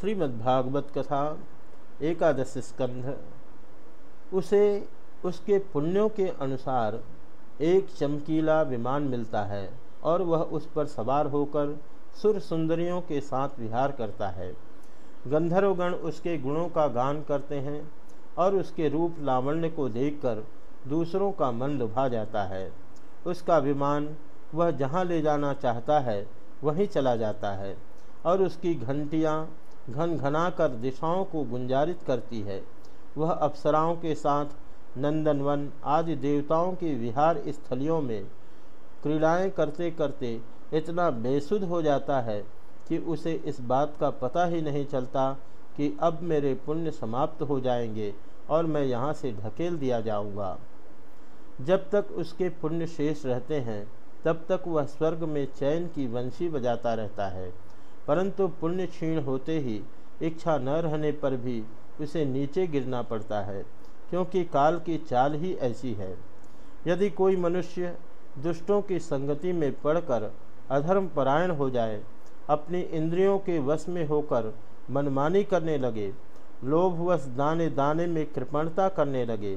श्रीमद्भागवत कथा, एकादश स्कंध, उसे, उसके पुण्यों के अनुसार एक चमकीला विमान मिलता है और वह उस पर सवार होकर सुर सुंदरियों के साथ विहार करता है। गंधर्वगण उसके गुणों का गान करते हैं और उसके रूप लावण्य को देखकर दूसरों का मन लुभा जाता है। उसका विमान वह जहाँ ले जाना चाहता है, वहीं चला जाता है और उसकी घंटियाँ घन घना कर दिशाओं को गुंजारित करती है। वह अप्सराओं के साथ, नंदनवन आदि देवताओं की विहार स्थलियों में क्रीड़ाएँ करते करते इतना बेसुध हो जाता है कि उसे इस बात का पता ही नहीं चलता कि अब मेरे पुण्य समाप्त हो जाएँगे और मैं यहाँ से ढकेल दिया जाऊँगा। जब तक उसके पुण्य शेष रहते हैं, तब तक वह स्वर्ग में चैन की वंशी बजाता रहता है। परंतु पुण्य क्षीण होते ही इच्छा न रहने पर भी उसे नीचे गिरना पड़ता है, क्योंकि काल की चाल ही ऐसी है। यदि कोई मनुष्य दुष्टों की संगति में पड़कर अधर्म परायण हो जाए, अपनी इंद्रियों के वश में होकर मनमानी करने लगे, लोभवश दाने दाने में कृपणता करने लगे,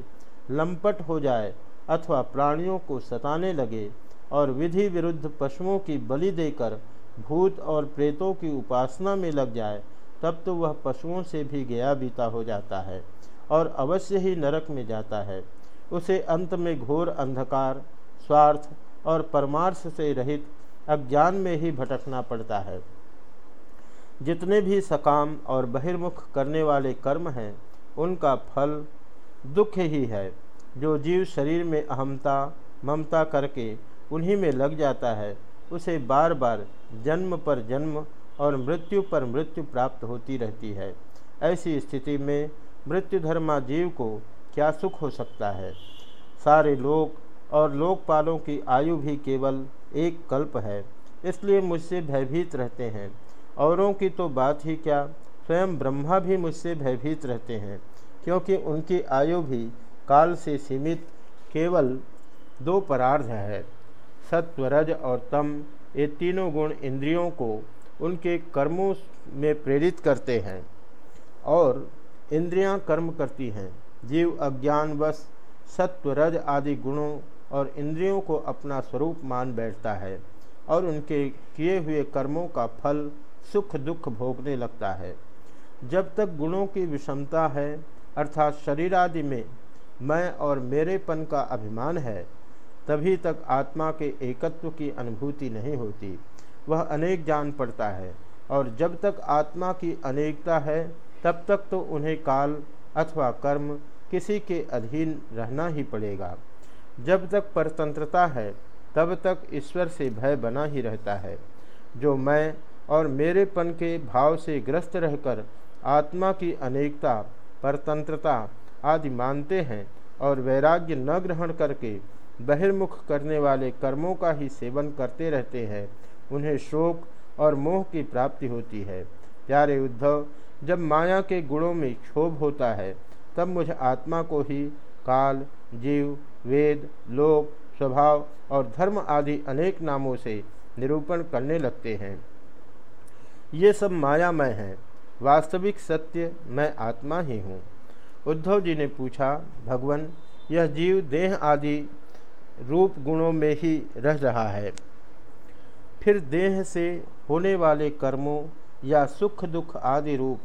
लंपट हो जाए अथवा प्राणियों को सताने लगे और विधि विरुद्ध पशुओं की बलि देकर भूत और प्रेतों की उपासना में लग जाए, तब तो वह पशुओं से भी गया बीता हो जाता है और अवश्य ही नरक में जाता है। उसे अंत में घोर अंधकार, स्वार्थ और परमार्थ से रहित अज्ञान में ही भटकना पड़ता है। जितने भी सकाम और बहिर्मुख करने वाले कर्म हैं, उनका फल दुख ही है। जो जीव शरीर में अहमता, ममता करके उन्हीं में लग जाता है उसे बार बार जन्म पर जन्म और मृत्यु पर मृत्यु प्राप्त होती रहती है। ऐसी स्थिति में मृत्युधर्मा जीव को क्या सुख हो सकता है? सारे लोक और लोकपालों की आयु भी केवल एक कल्प है, इसलिए मुझसे भयभीत रहते हैं। औरों की तो बात ही क्या? स्वयं ब्रह्मा भी मुझसे भयभीत रहते हैं, क्योंकि उनकी आयु भी काल से सीमित केवल दो परार्ध है। सत्वरज और तम, ये तीनों गुण इंद्रियों को उनके कर्मों में प्रेरित करते हैं और इंद्रियाँ कर्म करती हैं। जीव अज्ञानवश सत्व रज आदि गुणों और इंद्रियों को अपना स्वरूप मान बैठता है और उनके किए हुए कर्मों का फल सुख दुख भोगने लगता है। जब तक गुणों की विषमता है, अर्थात शरीर आदि में मैं और मेरेपन का अभिमान है तभी तक आत्मा के एकत्व की अनुभूति नहीं होती। वह अनेक जान पड़ता है, और जब तक आत्मा की अनेकता है, तब तक तो उन्हें काल अथवा कर्म किसी के अधीन रहना ही पड़ेगा। जब तक परतंत्रता है, तब तक ईश्वर से भय बना ही रहता है। जो मैं और मेरेपन के भाव से ग्रस्त रहकर आत्मा की अनेकता, परतंत्रता आदि मानते हैं और वैराग्य न ग्रहण करके बहिर्मुख करने वाले कर्मों का ही सेवन करते रहते हैं। उन्हें शोक और मोह की प्राप्ति होती है। प्यारे उद्धव, जब माया के गुणों में क्षोभ होता है, तब मुझे आत्मा को ही काल, जीव, वेद, लोक, स्वभाव और धर्म आदि अनेक नामों से निरूपण करने लगते हैं। ये सब मायामय है। वास्तविक सत्य मैं आत्मा ही हूँ। उद्धव जी ने पूछा, भगवान, यह जीव, देह आदि रूप गुणों में ही रह रहा है। फिर देह से होने वाले कर्मों या सुख दुख आदि रूप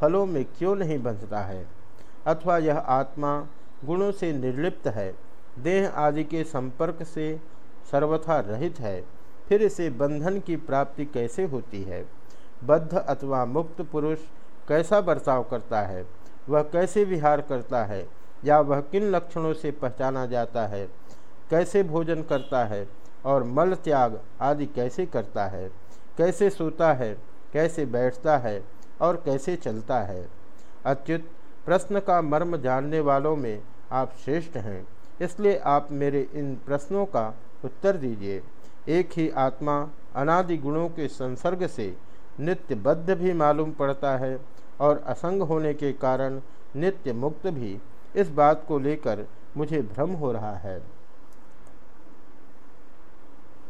फलों में क्यों नहीं बंधता है? अथवा यह आत्मा गुणों से निर्लिप्त है? देह आदि के संपर्क से सर्वथा रहित है। फिर इसे बंधन की प्राप्ति कैसे होती है? बद्ध अथवा मुक्त पुरुष कैसा बर्ताव करता है? वह कैसे विहार करता है? या वह किन लक्षणों से पहचाना जाता है? कैसे भोजन करता है और मल त्याग आदि कैसे करता है? कैसे सोता है? कैसे बैठता है? और कैसे चलता है? अच्युत, प्रश्न का मर्म जानने वालों में आप श्रेष्ठ हैं, इसलिए आप मेरे इन प्रश्नों का उत्तर दीजिए। एक ही आत्मा अनादि गुणों के संसर्ग से नित्य बद्ध भी मालूम पड़ता है और असंग होने के कारण नित्य मुक्त भी। इस बात को लेकर मुझे भ्रम हो रहा है।